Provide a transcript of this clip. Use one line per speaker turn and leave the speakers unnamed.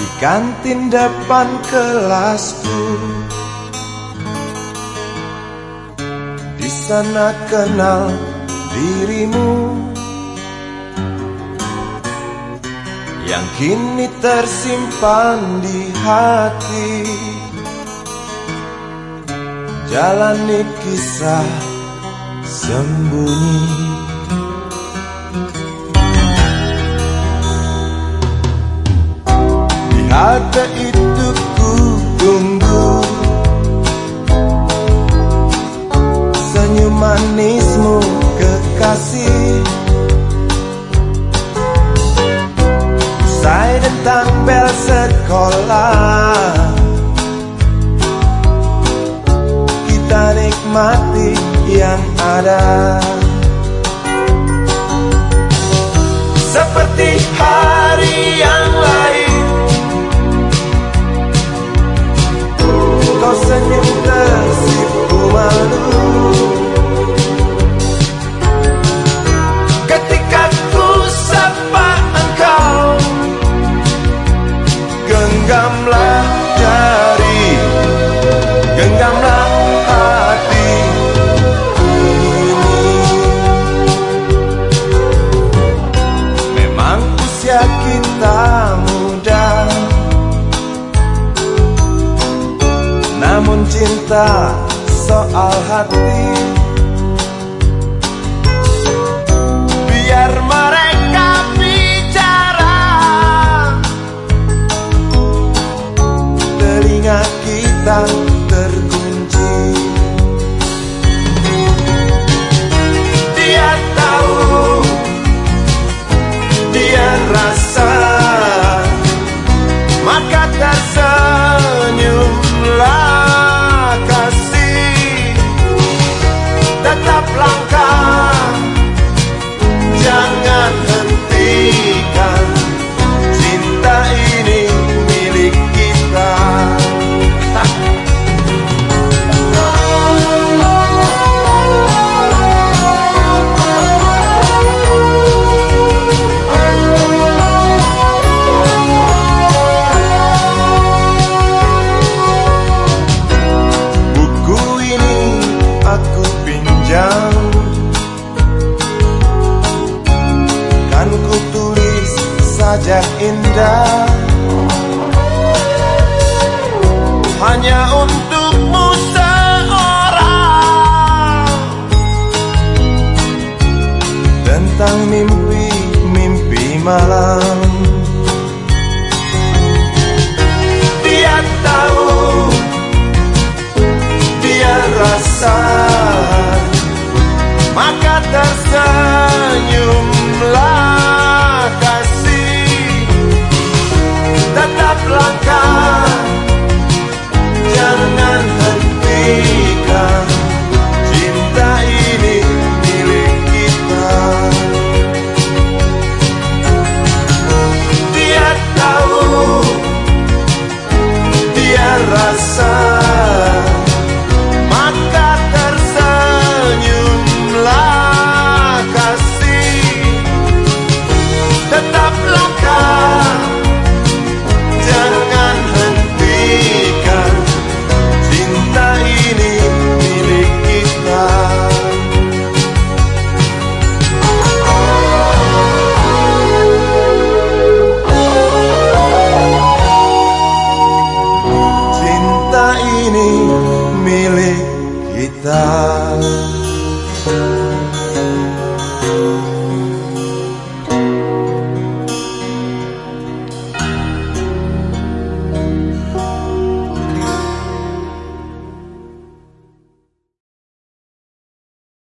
Di kantin depan kelasku Di sana kenal dirimu. Yang kini tersimpan di hati. Jalani kisah sembunyi. Halte itu ku tunggu. Senyum manismu Kita nikmati yang ada. Seperti hari yang lain. Kau senyum tersipu cinta soal hati blanco. Indah. Hanya untukmu seorang. Tentang mimpi-mimpi malam kita